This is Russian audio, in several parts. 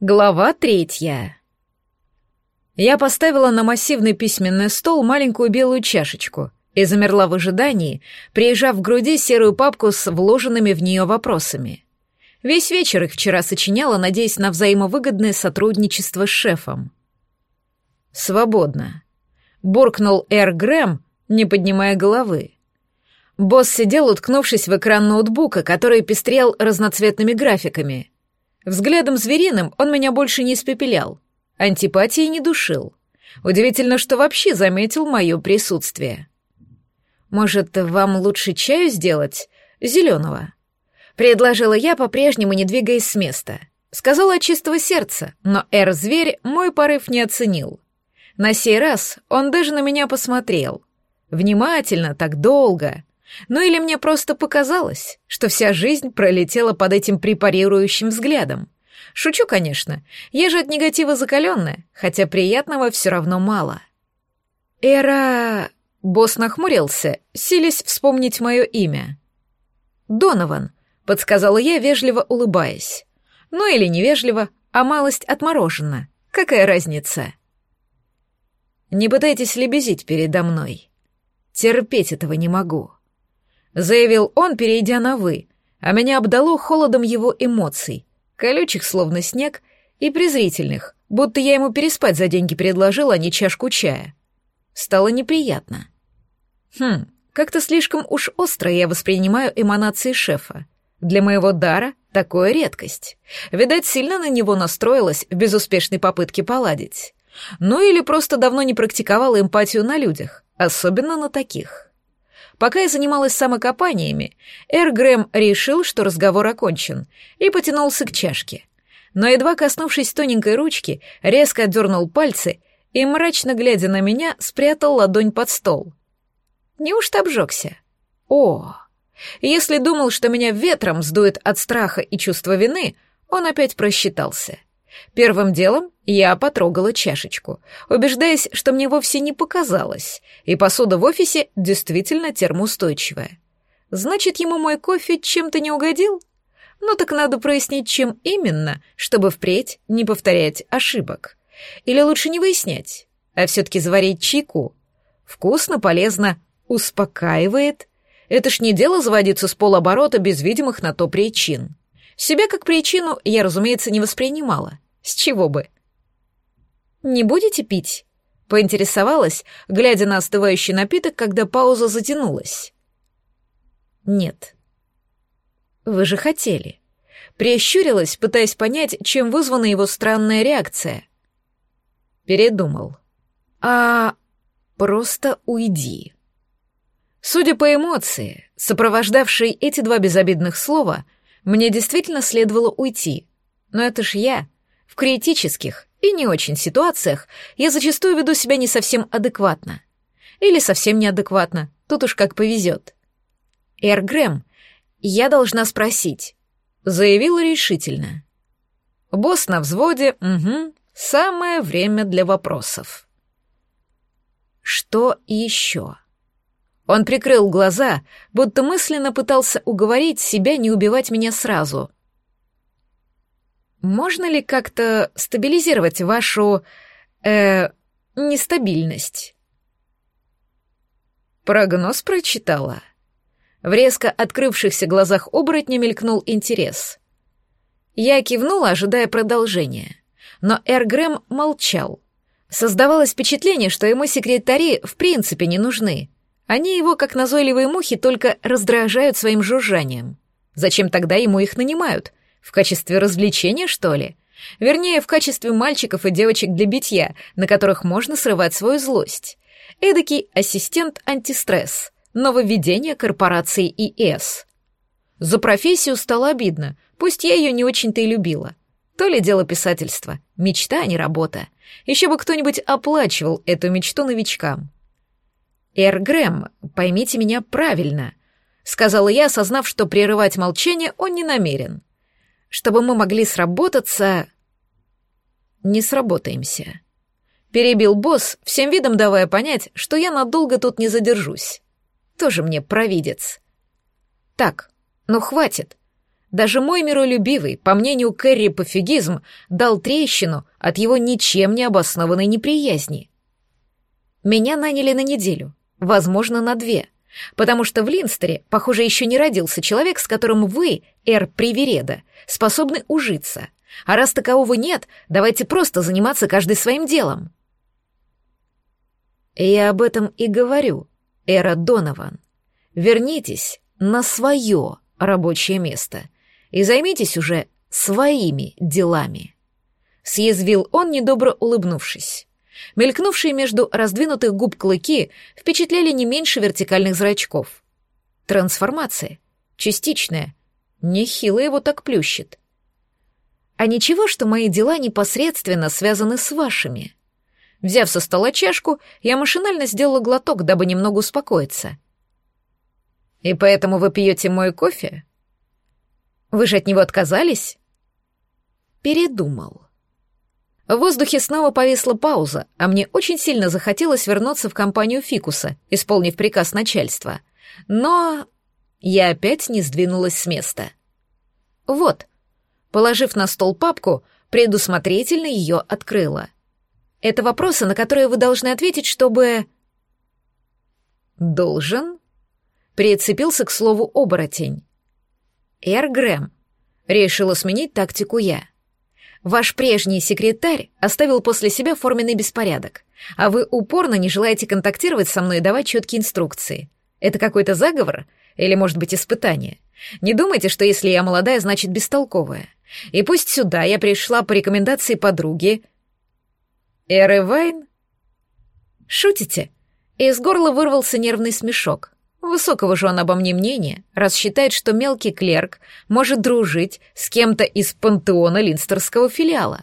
Глава третья. Я поставила на массивный письменный стол маленькую белую чашечку и замерла в ожидании, приезжав в груди серую папку с вложенными в нее вопросами. Весь вечер их вчера сочиняла, надеясь на взаимовыгодное сотрудничество с шефом. «Свободно», — буркнул Эр Грэм, не поднимая головы. Босс сидел, уткнувшись в экран ноутбука, который пестрел разноцветными графиками — Взглядом звериным он меня больше не испепелял, антипатией не душил. Удивительно, что вообще заметил мое присутствие. «Может, вам лучше чаю сделать? Зеленого?» Предложила я, по-прежнему не двигаясь с места. Сказала от чистого сердца, но Эр-зверь мой порыв не оценил. На сей раз он даже на меня посмотрел. Внимательно, так долго. Ну или мне просто показалось, что вся жизнь пролетела под этим препарирующим взглядом. Шучу, конечно, я же от негатива закаленная, хотя приятного все равно мало. Эра... Босс нахмурился, силясь вспомнить мое имя. «Донован», — подсказала я, вежливо улыбаясь. Ну или невежливо, а малость отморожена. Какая разница? «Не пытайтесь лебезить передо мной. Терпеть этого не могу» заявил он, перейдя на «вы», а меня обдало холодом его эмоций, колючих, словно снег, и презрительных, будто я ему переспать за деньги предложил, а не чашку чая. Стало неприятно. Хм, как-то слишком уж остро я воспринимаю эманации шефа. Для моего дара такое редкость. Видать, сильно на него настроилась в безуспешной попытке поладить. Ну или просто давно не практиковала эмпатию на людях, особенно на таких. Пока я занималась самокопаниями, Эр Грэм решил, что разговор окончен, и потянулся к чашке. Но едва коснувшись тоненькой ручки, резко отдернул пальцы и, мрачно глядя на меня, спрятал ладонь под стол. Неужто обжегся? О! Если думал, что меня ветром сдует от страха и чувства вины, он опять просчитался. Первым делом я потрогала чашечку, убеждаясь, что мне вовсе не показалось, и посуда в офисе действительно термоустойчивая. Значит, ему мой кофе чем-то не угодил? Ну так надо прояснить, чем именно, чтобы впредь не повторять ошибок. Или лучше не выяснять, а все-таки заварить чайку. Вкусно, полезно, успокаивает. Это ж не дело заводиться с полоборота без видимых на то причин. Себя как причину я, разумеется, не воспринимала — с чего бы? «Не будете пить?» — поинтересовалась, глядя на остывающий напиток, когда пауза затянулась. «Нет». «Вы же хотели». Прищурилась, пытаясь понять, чем вызвана его странная реакция. Передумал. «А... просто уйди». Судя по эмоции, сопровождавшей эти два безобидных слова, мне действительно следовало уйти. Но это ж я, в критических и не очень ситуациях я зачастую веду себя не совсем адекватно. Или совсем неадекватно, тут уж как повезет. «Эр Грэм, я должна спросить», — заявила решительно. Босс на взводе, угу, самое время для вопросов. Что еще? Он прикрыл глаза, будто мысленно пытался уговорить себя не убивать меня сразу — можно ли как-то стабилизировать вашу... э... нестабильность? Прогноз прочитала. В резко открывшихся глазах оборотня мелькнул интерес. Я кивнула, ожидая продолжения. Но Эргрэм молчал. Создавалось впечатление, что ему секретари в принципе не нужны. Они его, как назойливые мухи, только раздражают своим жужжанием. Зачем тогда ему их нанимают? В качестве развлечения, что ли? Вернее, в качестве мальчиков и девочек для битья, на которых можно срывать свою злость. Эдакий ассистент-антистресс, нововведение корпорации ИС. За профессию стало обидно, пусть я ее не очень-то и любила. То ли дело писательства, мечта, а не работа. Еще бы кто-нибудь оплачивал эту мечту новичкам. «Эр Грэм, поймите меня правильно», — сказала я, осознав, что прерывать молчание он не намерен чтобы мы могли сработаться... Не сработаемся. Перебил босс, всем видом давая понять, что я надолго тут не задержусь. Тоже мне провидец. Так, ну хватит. Даже мой миролюбивый, по мнению Кэрри, пофигизм дал трещину от его ничем не обоснованной неприязни. Меня наняли на неделю, возможно, на две, потому что в Линстере, похоже, еще не родился человек, с которым вы, Эр Привереда, способны ужиться. А раз такового нет, давайте просто заниматься каждый своим делом. Я об этом и говорю, Эра Донован. Вернитесь на свое рабочее место и займитесь уже своими делами. Съязвил он, недобро улыбнувшись. Мелькнувшие между раздвинутых губ клыки впечатляли не меньше вертикальных зрачков. Трансформация. Частичная. Нехило его так плющит. А ничего, что мои дела непосредственно связаны с вашими. Взяв со стола чашку, я машинально сделала глоток, дабы немного успокоиться. «И поэтому вы пьете мой кофе?» «Вы же от него отказались?» «Передумал». В воздухе снова повисла пауза, а мне очень сильно захотелось вернуться в компанию Фикуса, исполнив приказ начальства. Но я опять не сдвинулась с места. Вот, положив на стол папку, предусмотрительно ее открыла. Это вопросы, на которые вы должны ответить, чтобы... Должен? Прицепился к слову оборотень. Эр Грэм. Решила сменить тактику я. Ваш прежний секретарь оставил после себя форменный беспорядок, а вы упорно не желаете контактировать со мной и давать четкие инструкции. Это какой-то заговор? Или, может быть, испытание? Не думайте, что если я молодая, значит бестолковая. И пусть сюда я пришла по рекомендации подруги. Эры Вайн? Шутите? Из горла вырвался нервный смешок. Высокого же он обо мне мнения, раз считает, что мелкий клерк может дружить с кем-то из пантеона линстерского филиала.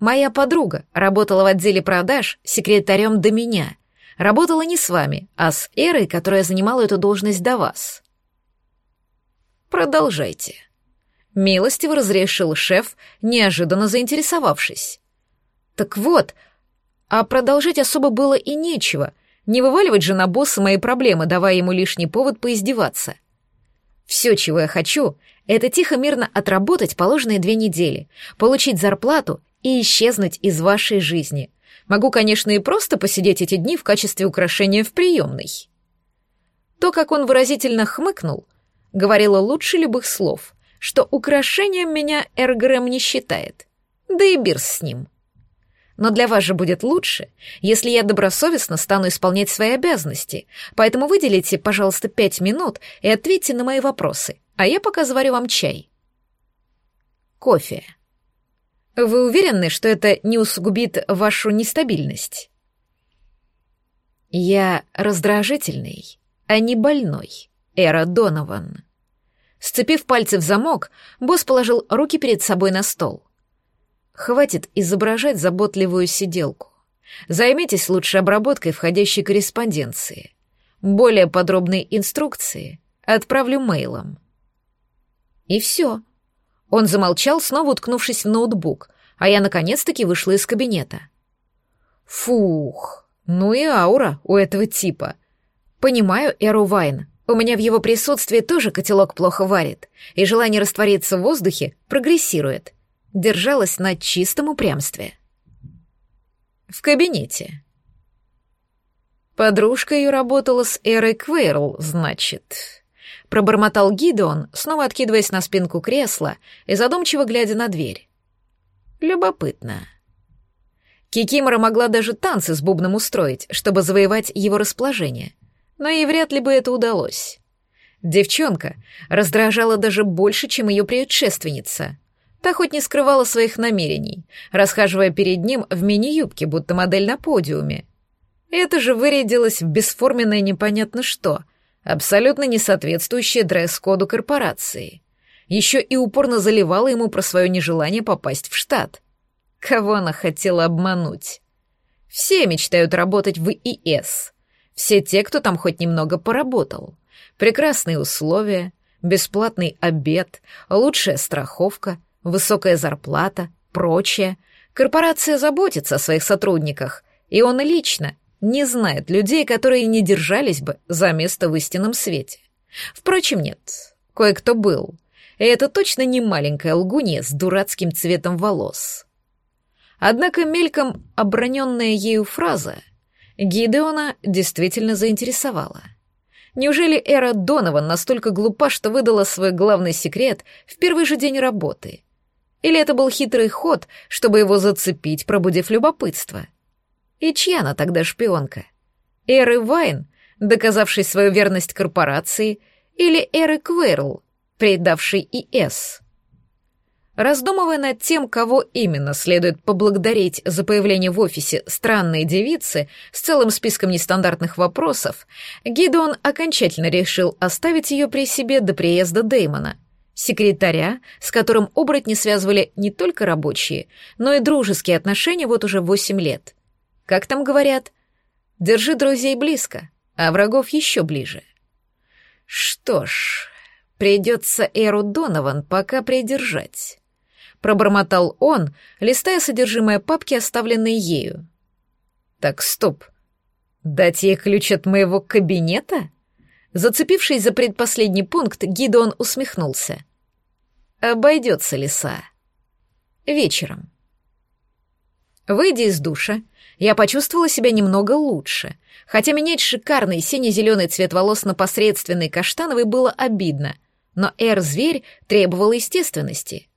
Моя подруга работала в отделе продаж секретарем до меня. Работала не с вами, а с Эрой, которая занимала эту должность до вас. Продолжайте. Милостиво разрешил шеф, неожиданно заинтересовавшись. Так вот, а продолжать особо было и нечего — не вываливать же на босса мои проблемы, давая ему лишний повод поиздеваться. Все, чего я хочу, это тихо-мирно отработать положенные две недели, получить зарплату и исчезнуть из вашей жизни. Могу, конечно, и просто посидеть эти дни в качестве украшения в приемной. То, как он выразительно хмыкнул, говорило лучше любых слов, что украшением меня Эргрэм не считает. Да и Бирс с ним. Но для вас же будет лучше, если я добросовестно стану исполнять свои обязанности. Поэтому выделите, пожалуйста, пять минут и ответьте на мои вопросы, а я пока заварю вам чай. Кофе. Вы уверены, что это не усугубит вашу нестабильность? Я раздражительный, а не больной, Эра Донован. Сцепив пальцы в замок, босс положил руки перед собой на стол. Хватит изображать заботливую сиделку. Займитесь лучше обработкой входящей корреспонденции. Более подробные инструкции отправлю мейлом. И все. Он замолчал, снова уткнувшись в ноутбук, а я наконец-таки вышла из кабинета. Фух, ну и аура у этого типа. Понимаю Эру Вайн, у меня в его присутствии тоже котелок плохо варит, и желание раствориться в воздухе прогрессирует держалась на чистом упрямстве. В кабинете. Подружка ее работала с Эрой Квейрл, значит. Пробормотал Гидеон, снова откидываясь на спинку кресла и задумчиво глядя на дверь. Любопытно. Кикимора могла даже танцы с бубном устроить, чтобы завоевать его расположение, но ей вряд ли бы это удалось. Девчонка раздражала даже больше, чем ее предшественница — Та хоть не скрывала своих намерений, расхаживая перед ним в мини-юбке, будто модель на подиуме. Это же вырядилось в бесформенное непонятно что, абсолютно не соответствующее дресс-коду корпорации. Еще и упорно заливала ему про свое нежелание попасть в штат. Кого она хотела обмануть? Все мечтают работать в ИС. Все те, кто там хоть немного поработал. Прекрасные условия, бесплатный обед, лучшая страховка — высокая зарплата, прочее. Корпорация заботится о своих сотрудниках, и он лично не знает людей, которые не держались бы за место в истинном свете. Впрочем, нет, кое-кто был. и это точно не маленькая лгунья с дурацким цветом волос. Однако мельком оброненная ею фраза Гидеона действительно заинтересовала. Неужели Эра Донован настолько глупа, что выдала свой главный секрет в первый же день работы? Или это был хитрый ход, чтобы его зацепить, пробудив любопытство? И чья она тогда шпионка? Эры Вайн, доказавший свою верность корпорации, или Эры Квейрл, предавший ИС? Раздумывая над тем, кого именно следует поблагодарить за появление в офисе странной девицы с целым списком нестандартных вопросов, Гидеон окончательно решил оставить ее при себе до приезда Дэймона, секретаря, с которым оборотни связывали не только рабочие, но и дружеские отношения вот уже восемь лет. Как там говорят? Держи друзей близко, а врагов еще ближе. Что ж, придется Эру Донован пока придержать пробормотал он, листая содержимое папки, оставленной ею. Так, стоп. Дать ей ключ от моего кабинета? Зацепившись за предпоследний пункт, Гидеон усмехнулся. Обойдется лиса. Вечером. Выйдя из душа, я почувствовала себя немного лучше, хотя менять шикарный сине-зеленый цвет волос на посредственный каштановый было обидно, но эр-зверь требовал естественности.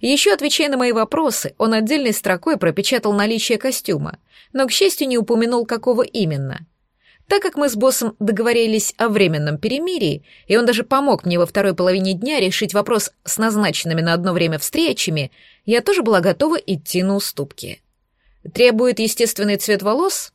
Еще отвечая на мои вопросы, он отдельной строкой пропечатал наличие костюма, но, к счастью, не упомянул, какого именно. Так как мы с боссом договорились о временном перемирии, и он даже помог мне во второй половине дня решить вопрос с назначенными на одно время встречами, я тоже была готова идти на уступки. Требует естественный цвет волос?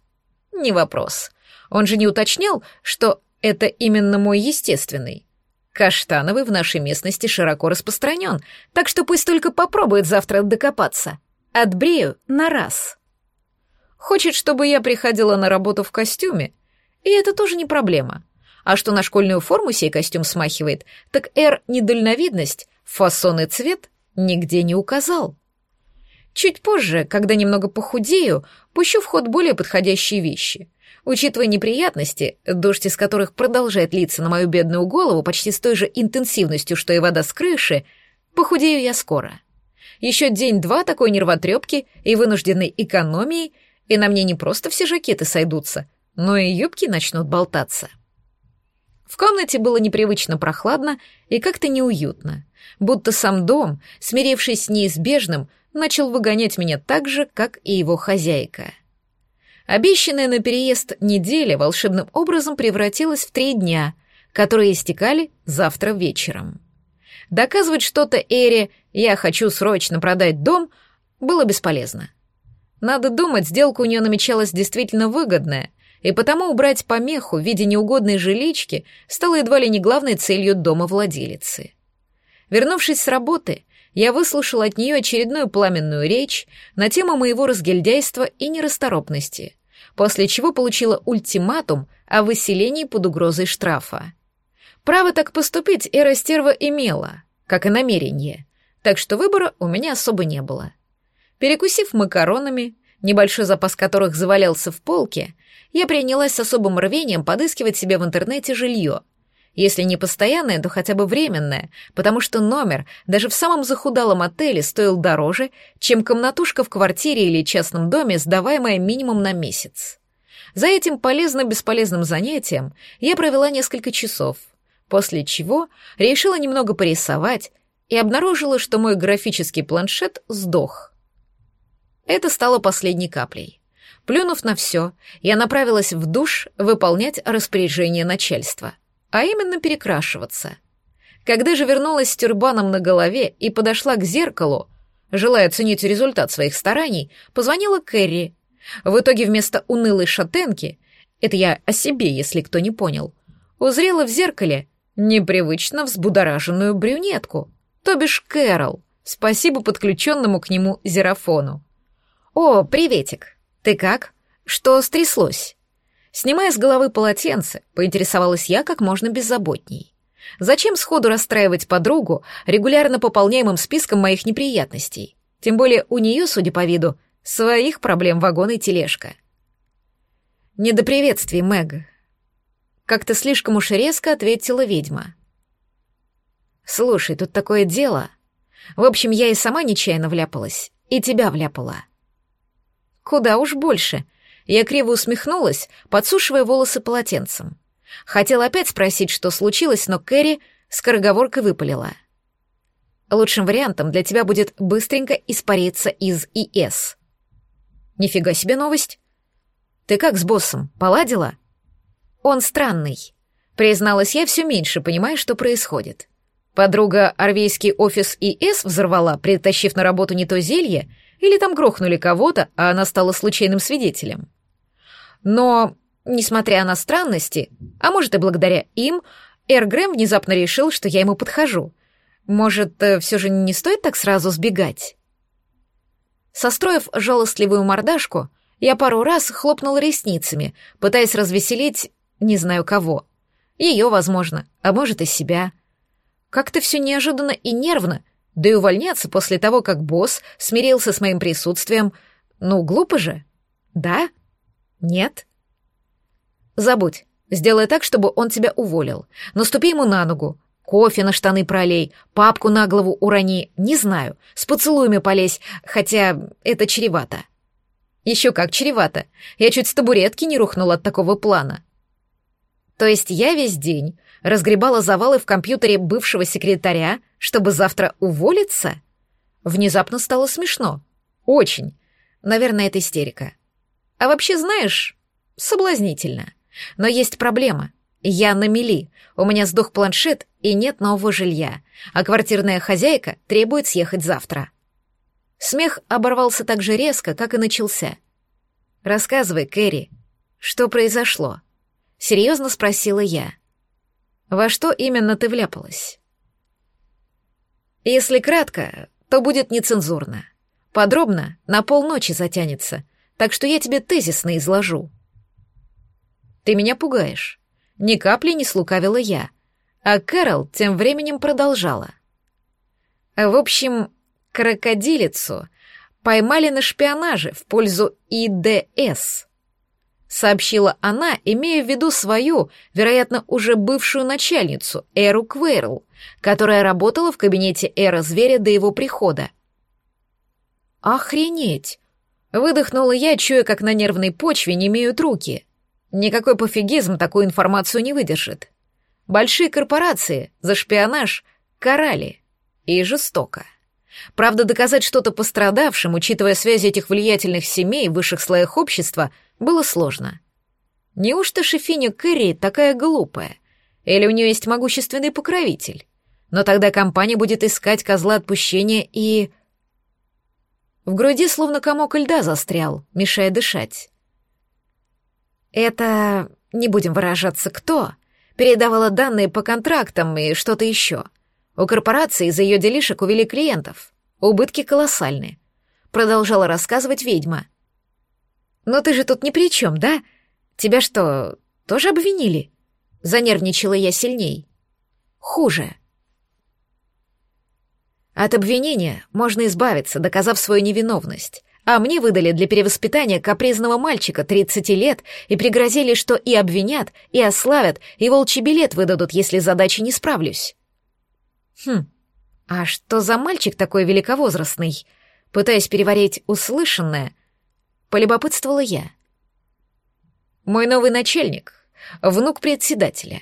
Не вопрос. Он же не уточнял, что это именно мой естественный. Каштановый в нашей местности широко распространен, так что пусть только попробует завтра докопаться. Отбрею на раз. Хочет, чтобы я приходила на работу в костюме, и это тоже не проблема. А что на школьную форму сей костюм смахивает, так Эр недальновидность, фасон и цвет нигде не указал. Чуть позже, когда немного похудею, пущу в ход более подходящие вещи. Учитывая неприятности, дождь из которых продолжает литься на мою бедную голову почти с той же интенсивностью, что и вода с крыши, похудею я скоро. Еще день-два такой нервотрепки и вынужденной экономии, и на мне не просто все жакеты сойдутся, но и юбки начнут болтаться. В комнате было непривычно прохладно и как-то неуютно, будто сам дом, смирившись с неизбежным, начал выгонять меня так же, как и его хозяйка. Обещанная на переезд неделя волшебным образом превратилась в три дня, которые истекали завтра вечером. Доказывать что-то Эре «я хочу срочно продать дом» было бесполезно. Надо думать, сделка у нее намечалась действительно выгодная, и потому убрать помеху в виде неугодной жилички стало едва ли не главной целью дома владелицы. Вернувшись с работы, я выслушал от нее очередную пламенную речь на тему моего разгильдяйства и нерасторопности, после чего получила ультиматум о выселении под угрозой штрафа. Право так поступить Эра Стерва имела, как и намерение, так что выбора у меня особо не было. Перекусив макаронами, небольшой запас которых завалялся в полке, я принялась с особым рвением подыскивать себе в интернете жилье — если не постоянное, то хотя бы временное, потому что номер даже в самом захудалом отеле стоил дороже, чем комнатушка в квартире или частном доме, сдаваемая минимум на месяц. За этим полезно-бесполезным занятием я провела несколько часов, после чего решила немного порисовать и обнаружила, что мой графический планшет сдох. Это стало последней каплей. Плюнув на все, я направилась в душ выполнять распоряжение начальства — а именно перекрашиваться. Когда же вернулась с тюрбаном на голове и подошла к зеркалу, желая оценить результат своих стараний, позвонила Кэрри. В итоге вместо унылой шатенки, это я о себе, если кто не понял, узрела в зеркале непривычно взбудораженную брюнетку, то бишь Кэрол, спасибо подключенному к нему зерафону. «О, приветик! Ты как? Что стряслось?» Снимая с головы полотенце, поинтересовалась я как можно беззаботней. Зачем сходу расстраивать подругу регулярно пополняемым списком моих неприятностей? Тем более у нее, судя по виду, своих проблем вагон и тележка. «Не до приветствий, Мэг», — как-то слишком уж резко ответила ведьма. Слушай, тут такое дело. В общем, я и сама нечаянно вляпалась, и тебя вляпала. Куда уж больше. Я криво усмехнулась, подсушивая волосы полотенцем. Хотела опять спросить, что случилось, но Кэрри скороговоркой выпалила. Лучшим вариантом для тебя будет быстренько испариться из ИС. Нифига себе новость. Ты как с боссом, поладила? Он странный. Призналась я все меньше, понимая, что происходит. Подруга арвейский офис ИС взорвала, притащив на работу не то зелье, или там грохнули кого-то, а она стала случайным свидетелем. Но, несмотря на странности, а может и благодаря им, Эр Грэм внезапно решил, что я ему подхожу. Может, э, все же не стоит так сразу сбегать? Состроив жалостливую мордашку, я пару раз хлопнул ресницами, пытаясь развеселить не знаю кого. Ее, возможно, а может и себя. Как-то все неожиданно и нервно, да и увольняться после того, как босс смирился с моим присутствием, ну, глупо же. Да? Нет? Забудь. Сделай так, чтобы он тебя уволил. Наступи ему на ногу. Кофе на штаны пролей, папку на голову урони, не знаю. С поцелуями полезь, хотя это чревато. Еще как чревато. Я чуть с табуретки не рухнула от такого плана. То есть я весь день разгребала завалы в компьютере бывшего секретаря, чтобы завтра уволиться? Внезапно стало смешно. Очень. Наверное, это истерика. А вообще, знаешь, соблазнительно. Но есть проблема. Я на мели. У меня сдох планшет и нет нового жилья, а квартирная хозяйка требует съехать завтра. Смех оборвался так же резко, как и начался. «Рассказывай, Кэрри, что произошло?» — серьезно спросила я. «Во что именно ты вляпалась?» «Если кратко, то будет нецензурно. Подробно на полночи затянется, так что я тебе тезисно изложу». «Ты меня пугаешь». Ни капли не слукавила я, а Кэрол тем временем продолжала. В общем, крокодилицу поймали на шпионаже в пользу ИДС сообщила она, имея в виду свою, вероятно, уже бывшую начальницу, Эру Квейрл, которая работала в кабинете Эра Зверя до его прихода. «Охренеть!» — выдохнула я, чуя, как на нервной почве не имеют руки. Никакой пофигизм такую информацию не выдержит. Большие корпорации за шпионаж карали. И жестоко. Правда, доказать что-то пострадавшим, учитывая связи этих влиятельных семей в высших слоях общества — было сложно. Неужто Шефиня Кэрри такая глупая? Или у нее есть могущественный покровитель? Но тогда компания будет искать козла отпущения и... В груди словно комок льда застрял, мешая дышать. Это, не будем выражаться, кто, передавала данные по контрактам и что-то еще. У корпорации из-за ее делишек увели клиентов. Убытки колоссальные. Продолжала рассказывать ведьма. «Но ты же тут ни при чем, да? Тебя что, тоже обвинили?» Занервничала я сильней. «Хуже». От обвинения можно избавиться, доказав свою невиновность. А мне выдали для перевоспитания капризного мальчика 30 лет и пригрозили, что и обвинят, и ославят, и волчий билет выдадут, если задачи не справлюсь. Хм, а что за мальчик такой великовозрастный? Пытаясь переварить услышанное, полюбопытствовала я. Мой новый начальник, внук председателя.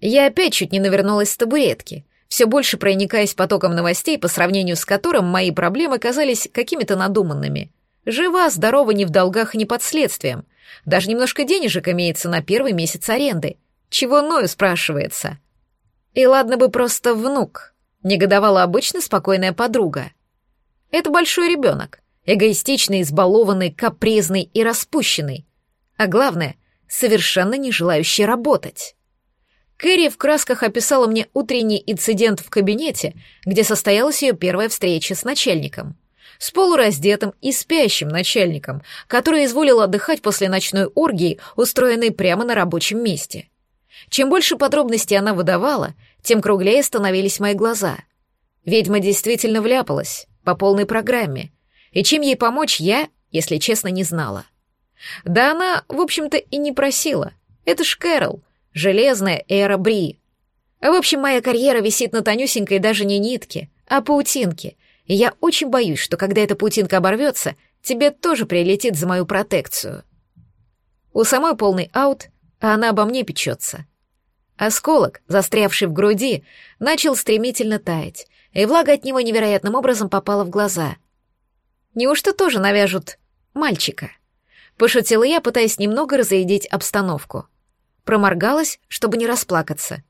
Я опять чуть не навернулась с табуретки, все больше проникаясь потоком новостей, по сравнению с которым мои проблемы казались какими-то надуманными. Жива, здорова, не в долгах и не под следствием. Даже немножко денежек имеется на первый месяц аренды. Чего ною, спрашивается. И ладно бы просто внук, негодовала обычно спокойная подруга. Это большой ребенок, эгоистичный, избалованный, капризный и распущенный. А главное, совершенно не желающий работать. Кэрри в красках описала мне утренний инцидент в кабинете, где состоялась ее первая встреча с начальником. С полураздетым и спящим начальником, который изволил отдыхать после ночной оргии, устроенной прямо на рабочем месте. Чем больше подробностей она выдавала, тем круглее становились мои глаза. Ведьма действительно вляпалась, по полной программе, и чем ей помочь я, если честно, не знала. Да она, в общем-то, и не просила. Это ж Кэрол, железная эра Бри. В общем, моя карьера висит на тонюсенькой даже не нитке, а паутинке, и я очень боюсь, что когда эта паутинка оборвется, тебе тоже прилетит за мою протекцию. У самой полный аут, а она обо мне печется. Осколок, застрявший в груди, начал стремительно таять, и влага от него невероятным образом попала в глаза. Неужто тоже навяжут мальчика? Пошутила я, пытаясь немного разрядить обстановку. Проморгалась, чтобы не расплакаться.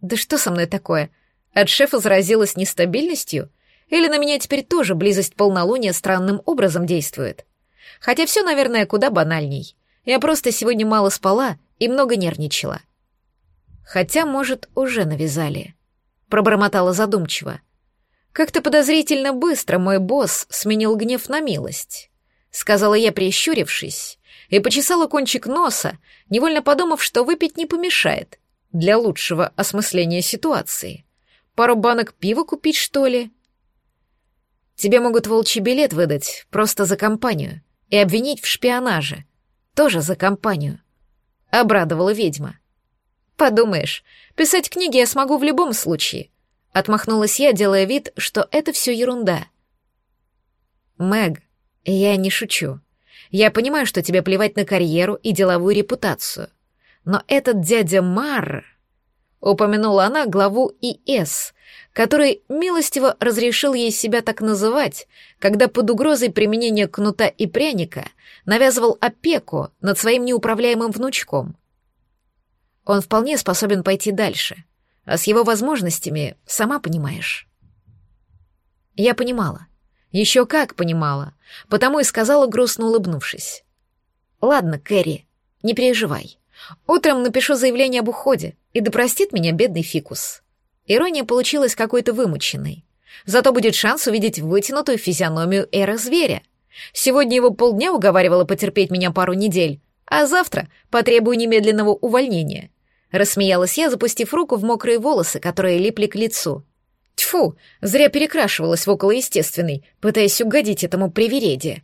Да что со мной такое? От шефа заразилась нестабильностью? Или на меня теперь тоже близость полнолуния странным образом действует? Хотя все, наверное, куда банальней. Я просто сегодня мало спала и много нервничала. Хотя, может, уже навязали. Пробормотала задумчиво. Как-то подозрительно быстро мой босс сменил гнев на милость. Сказала я, прищурившись, и почесала кончик носа, невольно подумав, что выпить не помешает для лучшего осмысления ситуации. Пару банок пива купить, что ли? Тебе могут волчий билет выдать просто за компанию и обвинить в шпионаже. Тоже за компанию. Обрадовала ведьма. Подумаешь, писать книги я смогу в любом случае. Отмахнулась я, делая вид, что это все ерунда. Мэг, я не шучу. Я понимаю, что тебе плевать на карьеру и деловую репутацию. Но этот дядя Мар... Упомянула она главу ИС, который милостиво разрешил ей себя так называть, когда под угрозой применения кнута и пряника навязывал опеку над своим неуправляемым внучком. Он вполне способен пойти дальше, а с его возможностями, сама понимаешь. Я понимала. Еще как понимала, потому и сказала, грустно улыбнувшись. «Ладно, Кэрри, не переживай. Утром напишу заявление об уходе, и да простит меня бедный фикус». Ирония получилась какой-то вымученной. Зато будет шанс увидеть вытянутую физиономию эра-зверя. Сегодня его полдня уговаривала потерпеть меня пару недель, а завтра потребую немедленного увольнения. Рассмеялась я, запустив руку в мокрые волосы, которые липли к лицу. Тьфу, зря перекрашивалась в околоестественный, пытаясь угодить этому привереде.